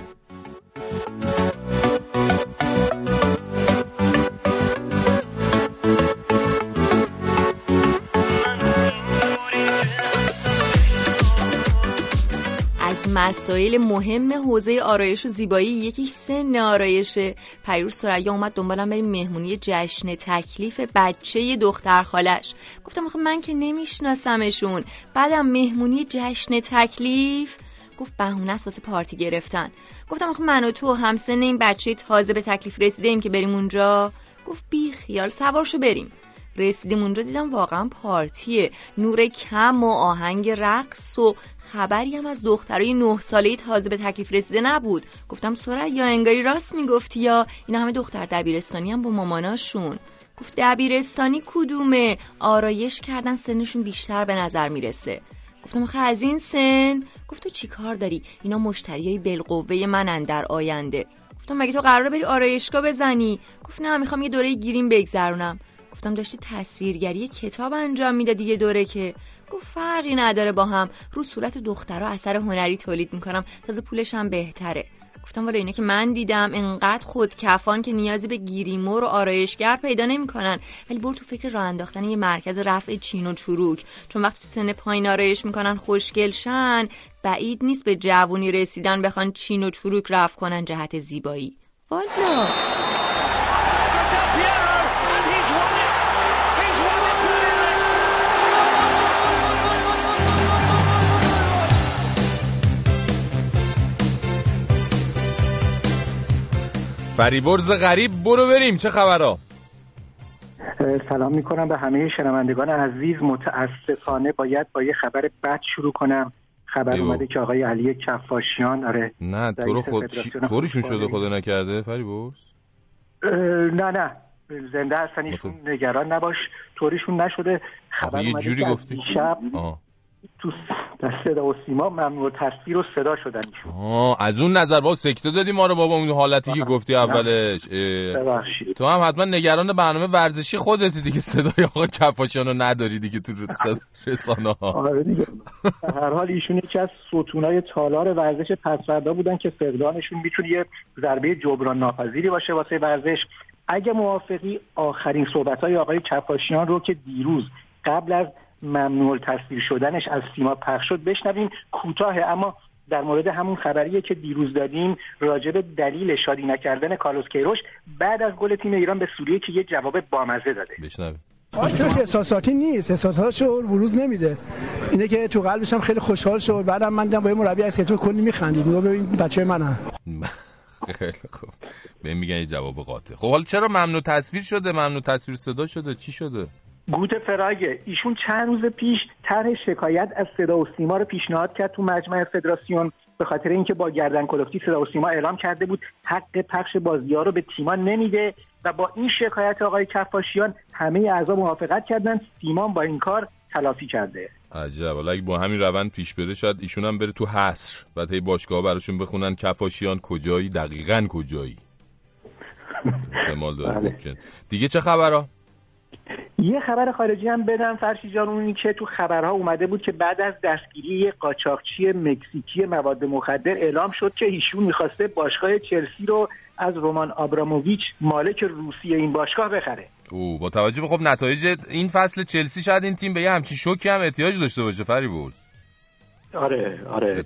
مسائل مهم حوزه آرایش و زیبایی یکیش سن آرایشه پیروز سریا اومد دنبالم بریم مهمونی جشن تکلیف بچه دختر خالش. گفتم آخه من که نمیشناسمشون. بعدم مهمونی جشن تکلیف؟ گفت بهونه است واسه پارتی گرفتن. گفتم آخه من و تو همسن این بچه تازه به تکلیف رسیده ایم که بریم اونجا. گفت بی خیال سوارشو بریم. رسیدیم اونجا دیدم واقعا پارتیه. نور کم و آهنگ رقص و خبری هم از دخترای نه ساله تازه به تکلیف رسیده نبود. گفتم سرعت یا انگاری راست می‌گفتی یا اینا همه دختر دبیرستانی هم با ماماناشون. گفت دبیرستانی کدومه؟ آرایش کردن سنشون بیشتر به نظر می‌رسه. گفتم آخه از این سن؟ گفت تو چی کار داری؟ اینا مشتریای بالقوه منن در آینده. گفتم مگه تو قراره بری آرایشگاه بزنی؟ گفت نه می‌خوام یه دوره گیریم بگذرونم. گفتم داشتی تصویرگری کتاب انجام می‌دادی یه دوره که. گفت فرقی نداره با هم. رو صورت دخترها اثر هنری تولید می‌کنم. تازه پولش هم بهتره. گفتم ولی اینه که من دیدم انقدر خودکفان که نیازی به گیریمور و آرایشگر پیدا نمی‌کنن. ولی برو تو فکر راه انداختن یه مرکز رفع چین و چروک. چون وقتی تو سن پایین آرایش می‌کنن خوشگلشن بعید نیست به جوونی رسیدن بخوان چین و چروک رفع کنن جهت زیبایی. والا. فریبرز غریب برو بریم. چه خبرها؟ سلام می‌کنم به همه شنوندگان عزیز. متاسفانه باید با یه خبر بد شروع کنم. خبر اومده که آقای علی کفاشیان آره نه تو رو خود طوریشون شده خدا نکرده فریبرز نه نه زنده هستن ایشون نگران نباش. طوریشون نشده. خبر یه جوری گفتی. شب تو صدا و سیما ممنوع تصویر و صدا شدن آه از اون نظر با سکته دادی ما رو بابا اون حالتی که گفتی اولش. تو هم حتما نگران برنامه ورزشی خودتی دیگه. صدای آقا کفاشیان رو نداری دیگه تو رسانه ها آره دیگه. هر حال ایشون یکی از ستونای تالار ورزش پسوردا بودن که فقدانشون می‌تونه یه ضربه جبران ناپذیری باشه واسه ورزش. اگه موافقی آخرین صحبت های آقای کفاشیان رو که دیروز قبل از ممنوع تصویر شدنش از سیما پخش شد. بشنویم کوتاه اما در مورد همون خبریه که دیروز دادیم راجع به دلیل شادی نکردن کارلوس کیروش بعد از گل تیم ایران به سوریه که یه جواب بامزه داده. بشنویم. آش احساساتی نیست. احساساتشو بروز نمیده. اینه که تو قلبش هم خیلی خوشحال شد. بعدم من دیدم با یه مربی از که تو کلی میخندید. رو ببین بچه منم. خیلی خوب. به میگن جواب قاطع. خب حالا چرا ممنوع تصویر شده؟ ممنوع تصویر صدا شده؟ چی شده؟ گوت فراگه. ایشون چند روز پیش طرح شکایت از صدا و سیما رو پیشنهاد کرد تو مجمع فدراسیون. به خاطر اینکه با گردن کلفتی صدا و سیما اعلام کرده بود حق پخش بازی رو به تیما نمیده و با این شکایت آقای کفاشیان همه اعضا موافقت کردن. سیمان با این کار تلافی کرده. عجب. اگه با همین روند پیش بره شاید ایشون هم بره تو حصر بعد هی باشگاه براشون بخونن کفاشیان کجایی دقیقا کجایی. داره دیگه چه خبرها؟ یه خبر خارجی هم بدم فرشی جان اونی که تو خبرها اومده بود که بعد از دستگیری قاچاقچی مکزیکی مواد مخدر اعلام شد که ایشون می‌خواسته باشگاه چلسی رو از رومان آبراموویچ مالک روسیه این باشگاه بخره. او با توجه به خب نتایج این فصل چلسی شاید این تیم به یه همچین شوکی هم احتیاج داشته باشه فری بود. آره آره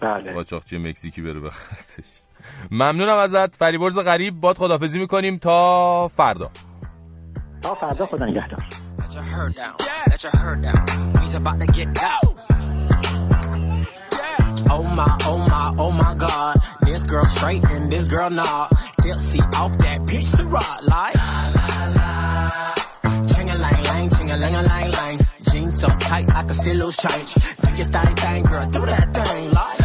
بله. قاچاقچی مکزیکی بره بخرتش. ممنونم ازت فریبرز غریب باد خدافزی می‌کنیم تا فردا. All do Let your Oh my, oh my, oh my God. This girl straight and this girl not Tipsy off that peach Ciroc, like. la la la, Ching a lang lang, ching a lang a lang lang. Jeans so tight, I can see loose change. Do your thing, thing, girl, do that thing, like.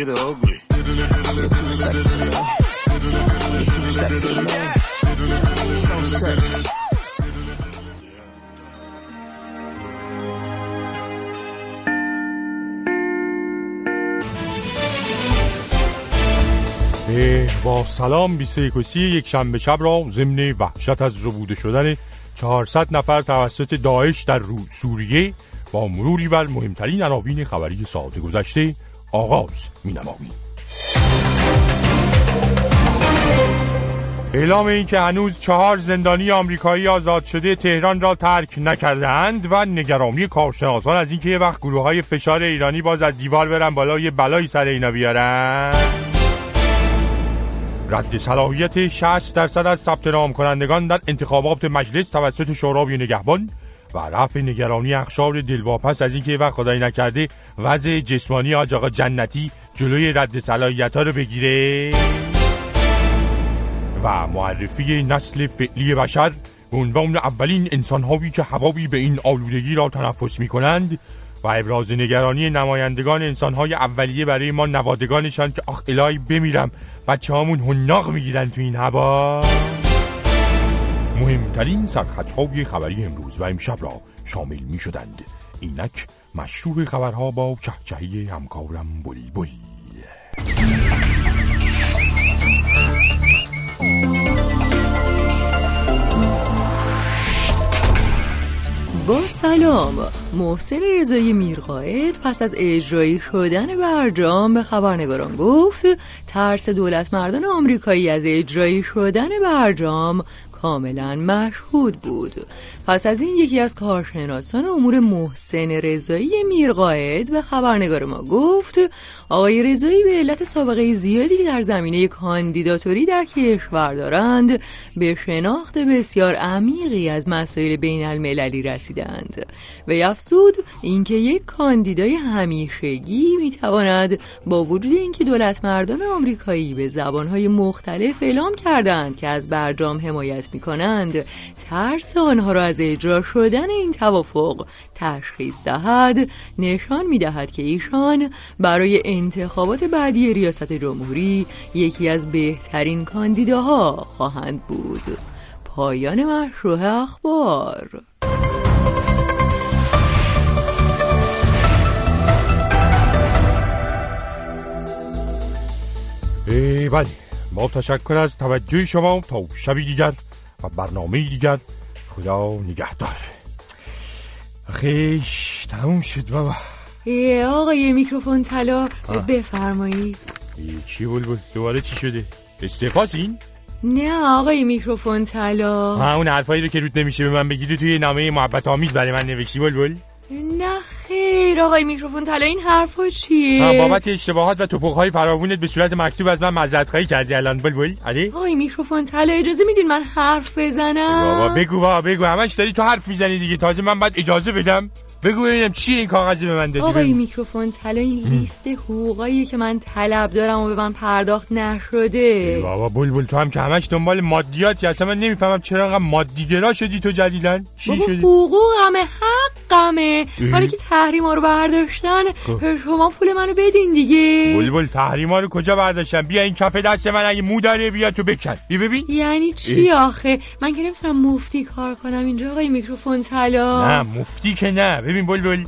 Get ugly. Get too sexy, man. Get too sexy, man. So sexy. با سلام 21 یک شنبه شب را ضمن وحشت از ربوده شدن 400 نفر توسط داعش در سوریه با مروری بر مهمترین عناوین خبری ساعت گذشته آغاز می نماییم. اعلام این که هنوز چهار زندانی آمریکایی آزاد شده تهران را ترک نکردند و نگرانی کارشناسان از اینکه یه وقت گروه های فشار ایرانی باز از دیوار برن بالا یه بلایی سر اینا بیارن رد صلاحیت 60 درصد از ثبت نام کنندگان در انتخابات مجلس توسط شورای نگهبان و رفع نگرانی اخشار دلواپس از اینکه وقت خدایی نکرده وضع جسمانی آج آقا جنتی جلوی رد صلاحیت ها رو بگیره. و معرفی نسل فعلی بشر عنوان اولین انسان هایی که هوایی به این آلودگی را تنفس می کنند و ابراز نگرانی نمایندگان انسانهای اولیه برای ما نوادگانشان که آخ الهی بمیرم بچه هامون هنناق می‌گیرن تو این هوا. مهمترین سرخطهای خبری امروز و امشب را شامل می شدند اینک مشروع خبرها با چهچهی همکارم بلی با سلام. محسن رضایی میرقاید پس از اجرایی شدن برجام به خبرنگاران گفت ترس دولت مردان آمریکایی از اجرایی شدن برجام کاملا مشهود بود. پس از این یکی از کارشناسان امور محسن رضایی میرقاید به خبرنگار ما گفت آقای رضایی به علت سابقه زیادی در زمینه کاندیداتوری در کشور دارند به شناخت بسیار عمیقی از مسائل بین المللی رسیدند. و یفسود اینکه یک کاندیدای همیشگی می‌تواند با وجود اینکه دولت مردان آمریکایی به زبانهای مختلف اعلام کردند که از برجام حمایت می کنند ترس آنها را از اجرا شدن این توافق تشخیص دهد. نشان می دهد که ایشان برای انتخابات بعدی ریاست جمهوری یکی از بهترین کاندیداها خواهند بود. پایان مشروع اخبار. بله با تشکر از توجه شما تا شبی دیگر. و برنامه دیگر خدا نگهدار. خیش تموم شد بابا. آقای میکروفون طلا بفرمایید. چی بول دوباره چی شده؟ استفاس این؟ نه آقای میکروفون طلا. ها اون حرفایی رو که رود نمیشه به من بگیدی توی نامه محبت آمیز برای من نوشتی بول بول نه خیر. آقای میکروفون طلا این حرفا چیه؟ بابت اشتباهات و توپخ‌های فراوونت به صورت مکتوب از من معذرت خواهی کردی الان بلبل. آره آقای میکروفون طلا اجازه میدین من حرف بزنم؟ بابا بگو بابا بگو. همش داری تو حرف می‌زنی دیگه. تازه من بعد اجازه بدم. بگو ببینم چی این کاغذی به من دادی؟ آقای میکروفون طلا این لیست حقوقایی که من طلب دارم و به من پرداخت نشده. بابا بلبل تو هم که همش دنبال مادیاتی اصلا من نمی‌فهمم چرا انقدر مادیگرا شدی تو جدیدن؟ چی بابا شدی؟ حقوقمه حقمه. حالا که تحریما رو برداشتن شما پول منو بدین دیگه. بلبل تحریما رو کجا برداشتن؟ بیا این کف دست من اگه مو داره بیا تو بکن. بیا ببین. یعنی چی آخه؟ من که نمی‌تونم مفتی کار کنم اینجا آقای میکروفون طلا. نه مفتی که نه. ببین بلبل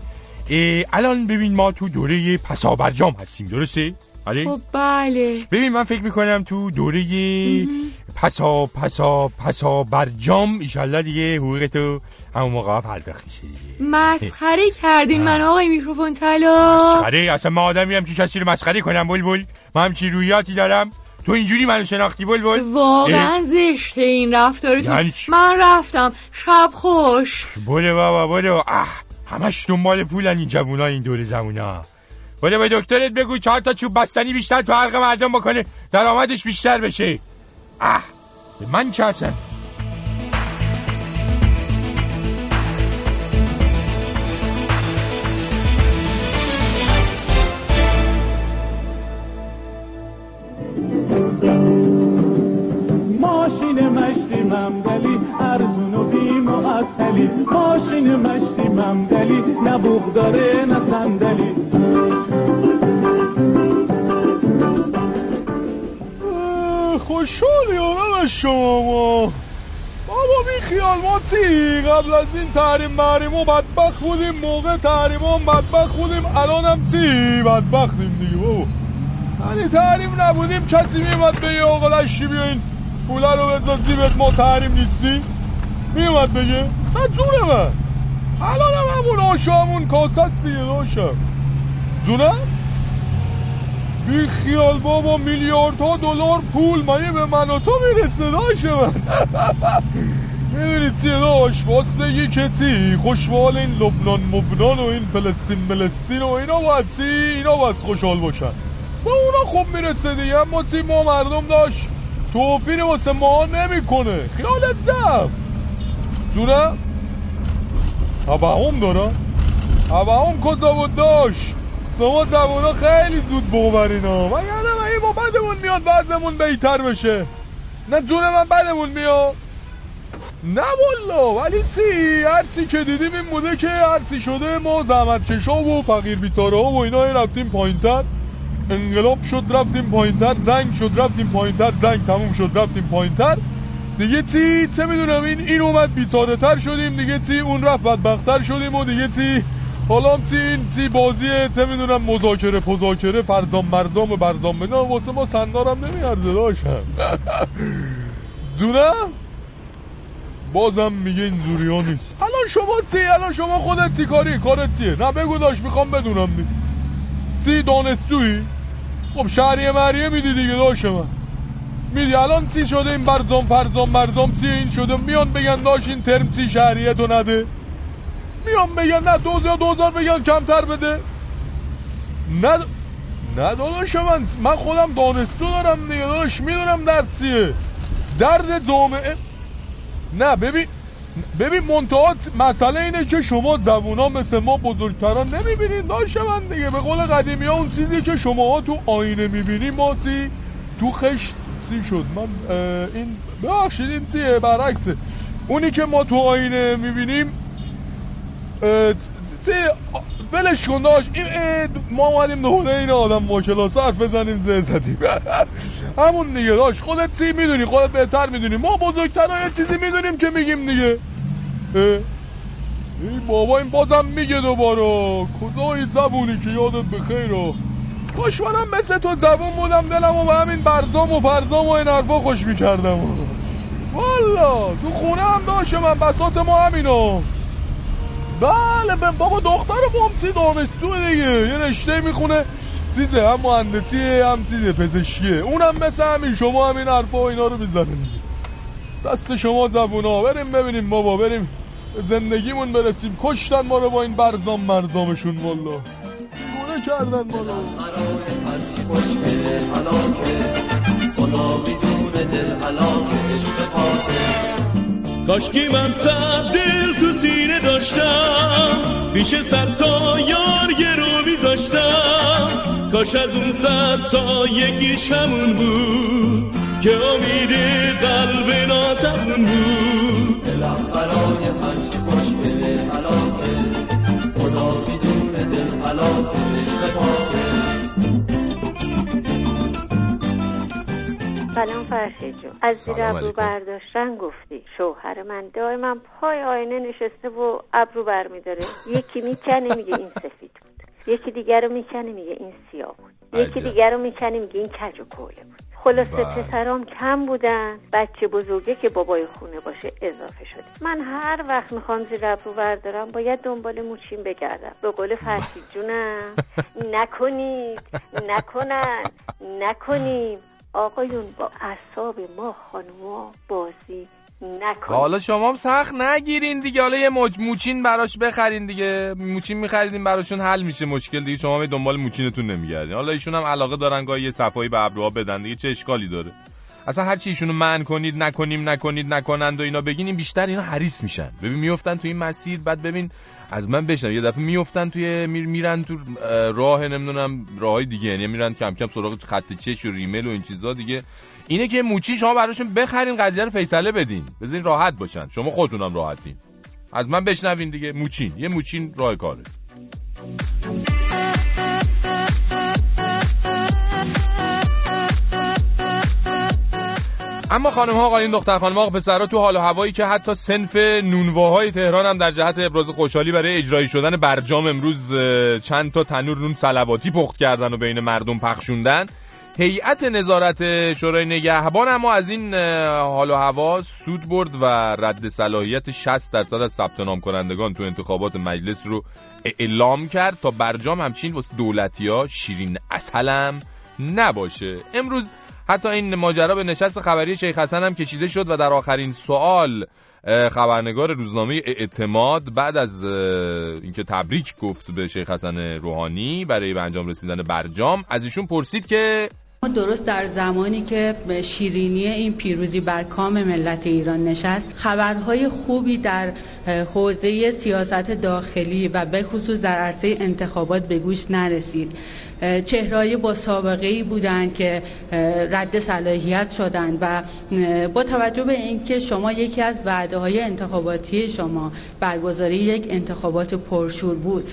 الان ببین ما تو دوره پسا برجام هستیم درسته؟ آره. خب بله. ببین من فکر می‌کنم تو دوره پسا پسا پسا برجام ایشالله دیگه حقوق تو همون موقع پرداخت میشه دیگه. مسخره کردین من آقای میکروفون طلا. مسخره؟ اصلا ما آدمی هم که کسی رو مسخره کنم بلبل. من همچی رویاتی دارم؟ تو اینجوری منو شناختی بلبل؟ واقعا زشته این رفتارتون. یعنی من رفتم. شب خوش. بله بابا بله اه. همش دنبال پولن این جوونا این دور زمونا بله به دکترت بگو چهار تا چوب بستنی بیشتر تو حلق مردم بکنه درآمدش بیشتر بشه. اه به من چه شما بابا بی خیال ما چی؟ قبل از این تحریم محریم و بدبخت بودیم موقع تحریم هم بدبخت بودیم الان هم چی؟ بدبختیم دیگه بابا. یعنی تحریم نبودیم کسی میومد به یه آقا لشی بیاین پوله رو بذار زیبت ما تحریم نیستیم. میومد بگه نه زونه من الان هم همون آشامون کاسست دیگه داشتم زونه بی خیال بابا میلیاردها دلار پول. مایه به من و تو می‌رسه؟ داشت من. می‌دونی چیه داشت واسه که تی خوشحال این لبنان مبنان و این فلسطین ملسطین و اینا باید چی؟ اینا باید خوشحال باشن. به اونا خوب می‌رسه دیگه. اما تی ما مردم داشت توفیر واسه ما نمی‌کنه. خیالت دم زونه هوا هم داره. هم کجا بود داشت شما زبونا خیلی زود بوبرین ها و یعنی با بدمون میاد وضعمون بهتر بشه. نه جون من بدمون میاد. نه والا ولی چی؟ هرچی که دیدیم این بوده که هرچی شده ما زحمت کشا و فقیر بیتاره ها و اینا رفتیم پایینتر. انقلاب شد رفتیم پایینتر. زنگ شد رفتیم پایینتر. زنگ تموم شد رفتیم پایینتر. دیگه چی؟ چه می‌دونم؟ این این اومد بیتاره تر شدیم. دیگه چی؟ اون رفت بدبختتر شدیم و دیگه چی؟ حالا چی این چی بازیه چه می‌دونم مذاکره پذاکره فرزام مرزام و برزام بنا. واسه ما سندارم نمیارزه داشتم. دونم بازم میگه این زوری ها نیست. الان شما چی الان شما خودت چی کاری کارت چیه نه بگو داشت می‌خوام بدونم دی. چی دانستوی خب شهریه مریه میدی دیگه داشت من. میدی الان چی شده این برزام فرزام مرزام چی این شده. میان بگن داشت این ترم چی شهریه تو نده. میان بگن نه دوزار دوزار بگن کمتر بده. نه نه داداش من من خودم دانستو دارم دیگه داداش می‌دونم درد چیه. درد جامعه. نه ببین ببین منتهات مسئله اینه که شما ها مثل ما بزرگتران نمی‌بینین داشت من دیگه. به قول قدیمی ها اون چیزی که شما ها تو آینه می‌بینین ما چی؟ تو خشت چی شد؟ من این ببخشید این چیه؟ برعکسه. اونی که ما تو آینه می‌بینیم ولش کن داشت ما اومدیم دوره این آدم با کلاس حرف بزنیم زه زدیم. همون دیگه داشت. خودت چی می‌دونی؟ خودت بهتر می‌دونی. ما بزرگتر یه چیزی می‌دونیم که میگیم دیگه. ای بابا این بازم میگه دوباره. کجایی زبونی که یادت بخیر و؟ کاش منم مثل تو زبون بودم. دلم و به همین برزام و فرزام و این حرفا خوش می‌کردم. والا تو خونه هم داشته من. بسات ما همینو. بله بابا دختر بامتی دانشجو دیگه. یه رشته می‌خونه. چیزه هم مهندسی هم چیزه پزشکیه. اونم مثل همین شما همین حرفا و اینا رو می‌زنه دیگه. دست شما زبونا. بریم ببینیم بابا بریم زندگیمون برسیم. کشتن ما رو با این برزام مرزامشون والا گونه کردن ما رو. خدا دل کاشکی من صد دل تو سینه داشتم پیش صد تا یار گرو میذاشتم. کاش از اون صد تا یکیش همون بود که امید قلب ناتمون بود. دلم برای هرچی خوش بره خدا می‌دونه دل حلاکه سلام فرشید جو از زیر ابرو برداشتن گفتی. شوهر من. دائما پای آینه نشسته و ابرو برمیداره. یکی می‌کنه میگه این سفید بود. یکی دیگر رو می‌کنه میگه این سیاه بود. یکی دیگر رو می‌کنه میگه این کج و کوله بود. خلاصه بله. پسرام کم بودن. بچه بزرگه که بابای خونه باشه اضافه شده. من هر وقت می‌خوام زیر ابرو بردارم باید دنبال موچین بگردم. به قول فرشید جونم نکنید. نکنن. نکنیم. آقایون با اصاب ما خانوما بازی نکنید. حالا شما هم سخت نگیرین دیگه. حالا یه مج... موچین براش بخرین دیگه. موچین میخریدین براشون حل میشه مشکل دیگه. شما دنبال موچینتون نمیگردین. حالا ایشون هم علاقه دارن گاهی یه صفایی به ابروها بدن دیگه. چه اشکالی داره؟ اصلا هر چی ایشونو من کنید نکنیم نکنید نکنند و اینا بگین بیشتر اینا حریص میشن. ببین میافتن تو این مسیر بعد ببین از من بشنم یه دفعه میافتن توی میر میرن تو راه نمی‌دونم راههای دیگه. یعنی میرن کم کم سراغ خط چش و ریمل و این چیزا دیگه. اینه که موچین شما براشون بخرین قضیه رو فیصله بدین. بزنین راحت باشن. شما خودتونم راحتین. از من بشنوین دیگه. موچین. یه موچین راه کاره. اما خانم ها آقایون دختر خانم ها پسرها تو حال و هوایی که حتی سنف نونواهای تهران هم در جهت ابراز خوشحالی برای اجرایی شدن برجام امروز چند تا تنور نون سلواتی پخت کردن و بین مردم پخشوندن. هیئت نظارت شورای نگهبان اما از این حال و هوا سود برد و رد صلاحیت 60 درصد از ثبت نام کنندگان تو انتخابات مجلس رو اعلام کرد تا برجام همچین واسه دولتی ها شیرین اصلم نباشه. امروز حتی این ماجرا به نشست خبری شیخ حسن هم کشیده شد و در آخرین سوال خبرنگار روزنامه اعتماد بعد از اینکه تبریک گفت به شیخ حسن روحانی برای به انجام رسیدن برجام از ایشون پرسید که درست در زمانی که شیرینی این پیروزی بر کام ملت ایران نشست خبرهای خوبی در حوزه سیاست داخلی و به خصوص در عرصه انتخابات به گوش نرسید. چهرهای با سابقه ای بودند که رد صلاحیت شدند و با توجه به اینکه شما یکی از وعده های انتخاباتی شما برگزاری یک انتخابات پرشور بود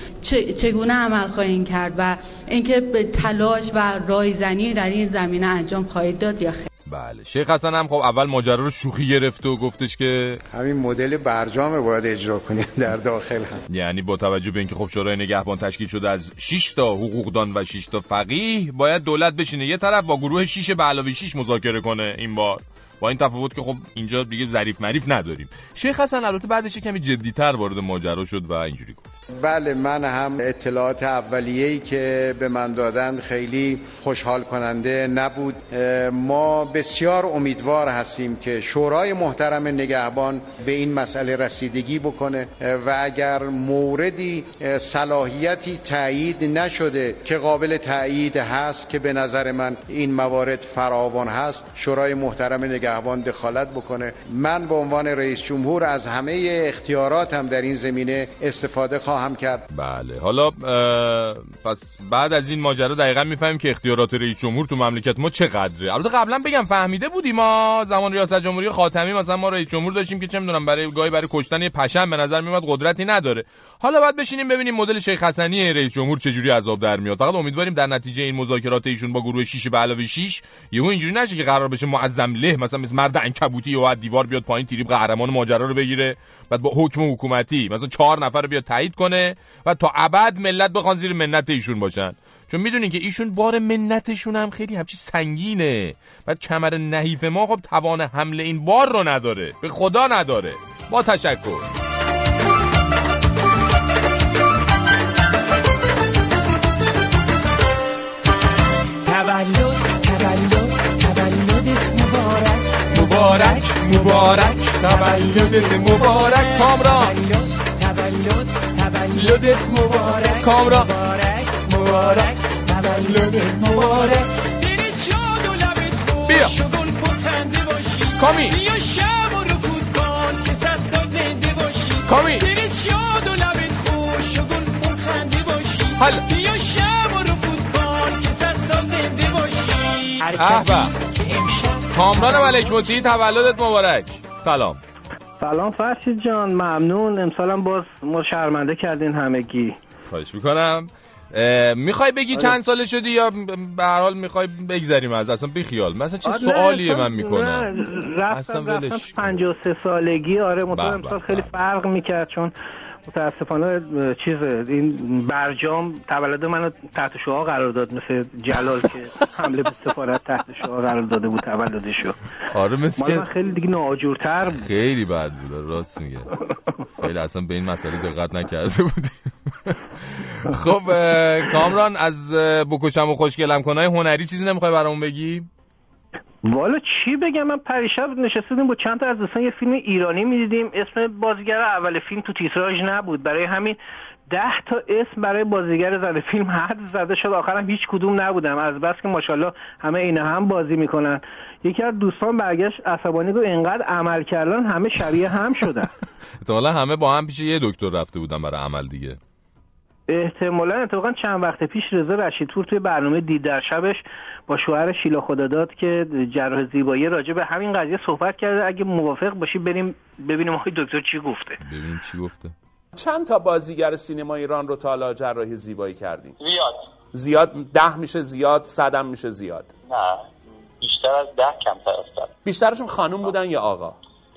چگونه عمل خواهید کرد و اینکه به تلاش و رایزنی در این زمینه انجام خواهید داد یا خیر؟ بله. شیخ حسن هم خب اول ماجرا رو شوخی گرفت و گفتش که همین مدل برجام باید اجرا کنیم در داخل هم. یعنی با توجه به اینکه خب شورای نگهبان تشکیل شده از 6 تا حقوقدان و 6 تا فقیه باید دولت بشینه. یه طرف با گروه 6 به علاوه 6 مذاکره کنه این بار. با این تفاوت که خب اینجا دیگه ظریف مریف نداریم. شیخ حسن البته بعدش کمی جدیتر وارد ماجرا شد و اینجوری گفت. بله من هم اطلاعات اولیه‌ای که به من دادن خیلی خوشحال کننده نبود ما بسیار امیدوار هستیم که شورای محترم نگهبان به این مسئله رسیدگی بکنه. و اگر موردی صلاحیتی تایید نشده که قابل تایید هست که به نظر من این موارد فراوان هست شورای محترم نگهبان دخالت بکنه. من به عنوان رئیس جمهور از همه اختیاراتم در این زمینه استفاده خواهم کرد. بله. حالا پس بعد از این ماجرا دقیقا می‌فهمیم که اختیارات رئیس جمهور تو مملکت ما چقدره. البته قبلا بگم فهمیده بودیم ما زمان ریاست جمهوری خاتمی مثلا ما رئیس جمهور داشتیم که چه می‌دونم برای گاهی برای کشتن یه پشم به نظر میاد قدرتی نداره. حالا بعد بشینیم ببینیم مدل شیخ حسنی رئیس جمهور چجوری عذاب در میاد. فقط امیدواریم در نتیجه این مذاکرات ایشون با گروه 6 به علاوه 6 یهو اینجوری نشه که قرار بشه معظم له مثلا مثل مرد عنکبوتی و دیوار بیاد پایین تیریب قهرمان ماجرا رو بگیره بعد با حکم حکومتی مثلا چهار نفر رو بیاد تایید کنه و تا ابد ملت بخوان زیر منت ایشون باشن. چون می‌دونین که ایشون بار منتشون هم خیلی همچی سنگینه. بعد کمر نحیف ما خب توان حمله این بار رو نداره. به خدا نداره. با تشکر. مبارک تولدت مبارک کامران تولد تولدت مبارک کامران مبارک تولدت مبارک دلت شاد و لبت خوش بیا. گل پرخنده باشی کامی. بیا شب و رفوت کن که صد سال زنده باشی کامی. دلت شاد و لبت خوش گل پرخنده باشی حالا. بیا شب و رفوت کن که صد سال زنده باشی هر کسی. که امشب کامران ملک مطیع تولدت مبارک. سلام. سلام فرشید جان ممنون. امسالم باز ما شرمنده کردین همگی. خواهش می‌کنم. می‌خوای بگی چند ساله شدی یا به هر حال می‌خوای بگذریم از؟ اصلا بی خیال مثلا چه آره، سوالیه من می‌کنم؟ نه، اصلا رفتم ولش رفتم 53 سالگی. آره مطمئن به، امسال خیلی فرق می‌کرد چون متاسفانه چیز این برجام تولد منو تحت شعا قرار داد مثل جلال که حمله به سفارت تحت شعا قرار داده بود تولدشو. آره مثل من که خیلی دیگه ناجورتر بود. خیلی بد بود راست میگه. خیلی اصلا به این مسئله دقت نکرده بودیم. خب کامران از بکشم و خوشگلم کنای هنری چیزی نمی‌خوای برامون بگی؟ والا چی بگم؟ من پریشب نشستیم با چند تا از دوستان یه فیلم ایرانی می‌دیدیم. اسم بازیگر اول فیلم تو تیتراژ نبود. برای همین ده تا اسم برای بازیگر زده فیلم حد زده شد. آخرم هیچ کدوم نبودم. از بس که ماشاءالله همه عین هم بازی می‌کنن. یکی از دوستان برگشت عصبانی گفت اینقدر عمل کردن همه شبیه هم شدن. احتمالا همه با هم پیش یه دکتر رفته بودن برای عمل دیگه. احتمالا اتفاقا چند وقت پیش رضا رشیدپور توی برنامه دید در شبش با شوهر شیلا خداداد که جراح زیبایی راجع به همین قضیه صحبت کرده. اگه موافق باشی بریم ببینیم آقای دکتر چی گفته. ببینیم چی گفته. چند تا بازیگر سینما ایران رو تا حالا جراحی زیبایی کردیم زیاد. زیاد؟ ده میشه زیاد صدم میشه زیاد. نه. بیشتر از ده کمتر از ده بیشترشون خانوم بودن یا آقا؟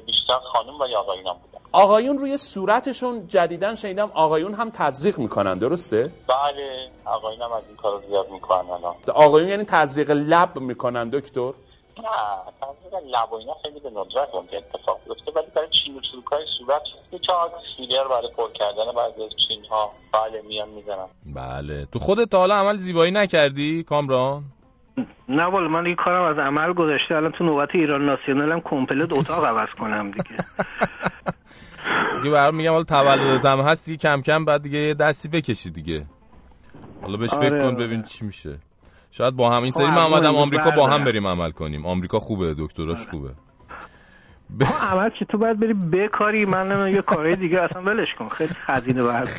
بیشتر خانم و آقایون هم بودن آقایون روی صورتشون جدیدن شنیدم آقایون هم تزریق می‌کنن درسته؟ بله آقایون هم از این کار زیاد می‌کنن الان. آقایون یعنی تزریق لب می‌کنن دکتر؟ نه تنظیر لب و اینا خیلی به ندرت ممکن اتفاق بیفته. ولی برای چین و چروکای صورت یه چهار فیلر برای پر کردن بعضی از چین ها بله میان می‌زنن. بله. تو خودت تا حالا عمل زیبایی نکردی کامران؟ نه والا من دیگه کارم از عمل گذاشته الان تو نوبت ایران ناسیونالم کمپلت اتاق عوض کنم دیگه. دیگه برام میگم حالا تولدت هم هستی کم کم بعد دیگه یه دستی بکشی دیگه. حالا بهش آره، فکر کن آره. ببین چی میشه. شاید با هم این سری خب، من آمدم امروز آمریکا با هم. بریم عمل کنیم. آمریکا خوبه دکتراش خوبه. ها عمل که تو باید بری بکاری من نمی‌دونم یه کارهای دیگه اصلا ولش کن. خیلی خزینه برد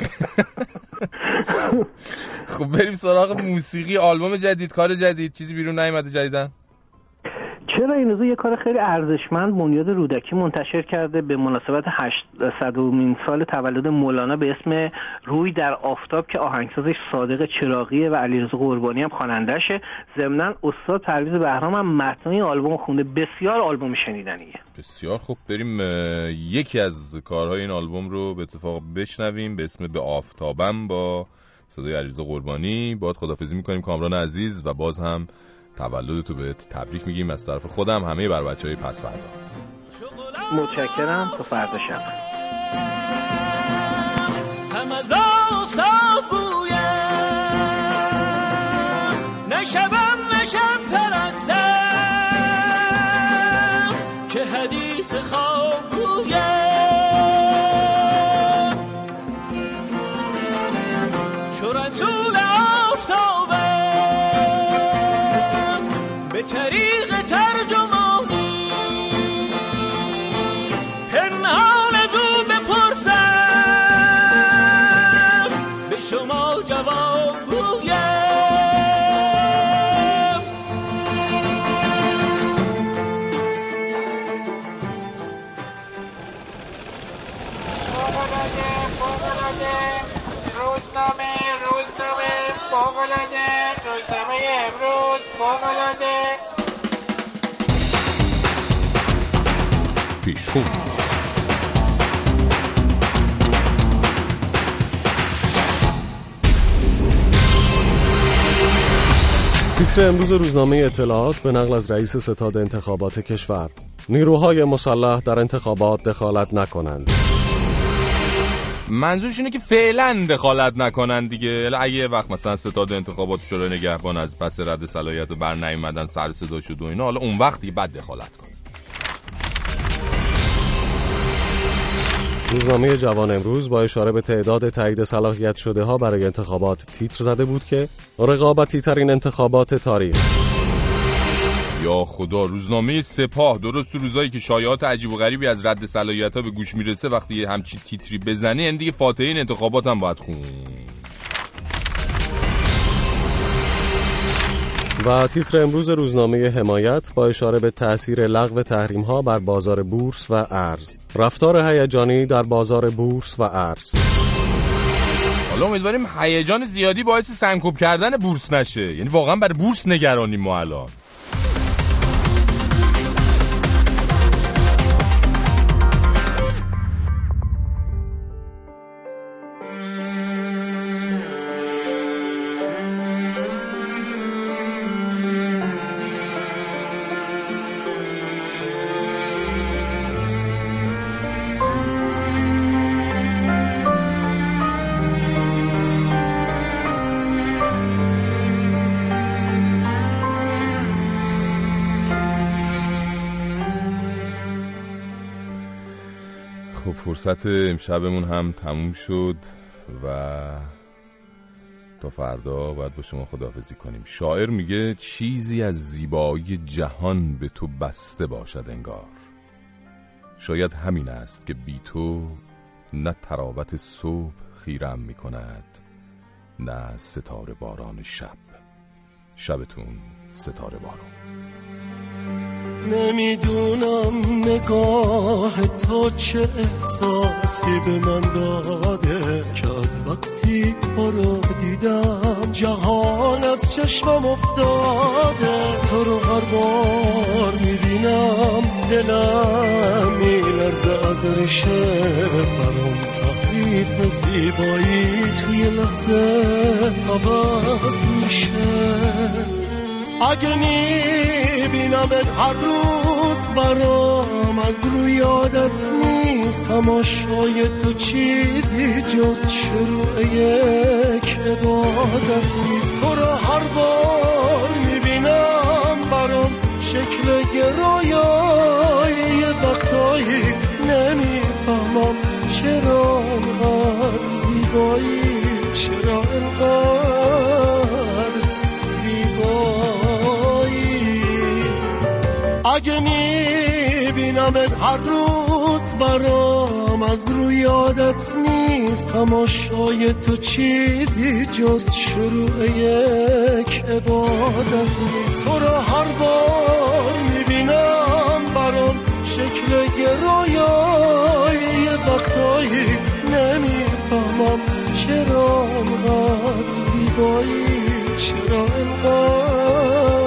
خب بریم سراغ موسیقی آلبوم جدید کار جدید چیزی بیرون نیومده جدیدن چرا این روزا یه کار خیلی ارزشمند بنیاد رودکی منتشر کرده؟ به مناسبت 800 سال تولد مولانا به اسم روی در آفتاب که آهنگسازش صادق چراغیه و علیرضا قربانی هم خوانندهشه ضمن استاد پرویز بهرام هم متن آلبوم خونده. بسیار آلبوم شنیدنیه. بسیار خوب. بریم یکی از کارهای این آلبوم رو به اتفاق بشنویم. به اسم به آفتابم با صدای علیرضا قربانی. باد خدافظی می‌کنیم کامران عزیز و باز هم تولد تو بهت تبریک میگیم از طرف خودم. همه بر بچه های پس فردا. متشکرم. تا فردا شب. هم از نشبم نشم پرستم. امروز فوقلاده پیشخون تیتر امروز روزنامه اطلاعات به نقل از رئیس ستاد انتخابات کشور. نیروهای مسلح در انتخابات دخالت نکنند. منظورش اینه که فعلا دخالت نکنن دیگه. اگه وقت مثلا ستاد انتخابات شورای نگهبان از پس رد صلاحیت و بر نیومدن سر صدا شد و اینا حالا اون وقتی بعد دخالت کنن. روزنامه جوان امروز با اشاره به تعداد تایید صلاحیت شده ها برای انتخابات تیتر زده بود که رقابتی ترین انتخابات تاریخ. یا خدا روزنامه سپاه. درست روزایی که شایعات عجیب و غریبی از رد صلاحیت ها به گوش می‌رسه وقتی همچی تیتری بزنه این دیگه فاتحه این انتخابات هم باید خون. و تیتر امروز روزنامه حمایت با اشاره به تاثیر لغو تحریم ها بر بازار بورس و ارز. رفتار هیجانی در بازار بورس و ارز. حالا امیدواریم هیجان زیادی باعث سنگکوب کردن بورس نشه. یعنی واقعا بر بورس نگرانیم ما الان. فرصت امشبمون هم تموم شد و تا فردا باید با شما خداحافظی کنیم. شاعر میگه چیزی از زیبایی جهان به تو بسته باشد انگار. شاید همین است که بی تو نه تراوت صبح خیرم می‌کند نه ستاره باران شب. شبتون ستاره باران نمی‌دونم نگاه تو چه احساسی به من داده که از وقتی تو رو دیدم جهان از چشمم افتاده. تو رو هر بار می‌بینم دلم میلرزه از ریشه برام. تعریف زیبایی توی لحظه عوض میشه. اگه میبینمت هر روز برام از روی یادت نیست تماشای تو چیزی جز شروع یک عبادت نیست. تو رو هر بار می‌بینم برام شکل گرایای یه وقتایی نمی‌فهمم چرا انقدر زیبایی چرا انقدر اگه میبینمت هر روز برام از روی یادت نیست. تماشای تو چیزی جز شروع یک عبادت نیست. تو را هر بار می‌بینم برام شکل گرایایی وقتایی نمی‌فهمم چرا انقدر زیبایی چرا انقدر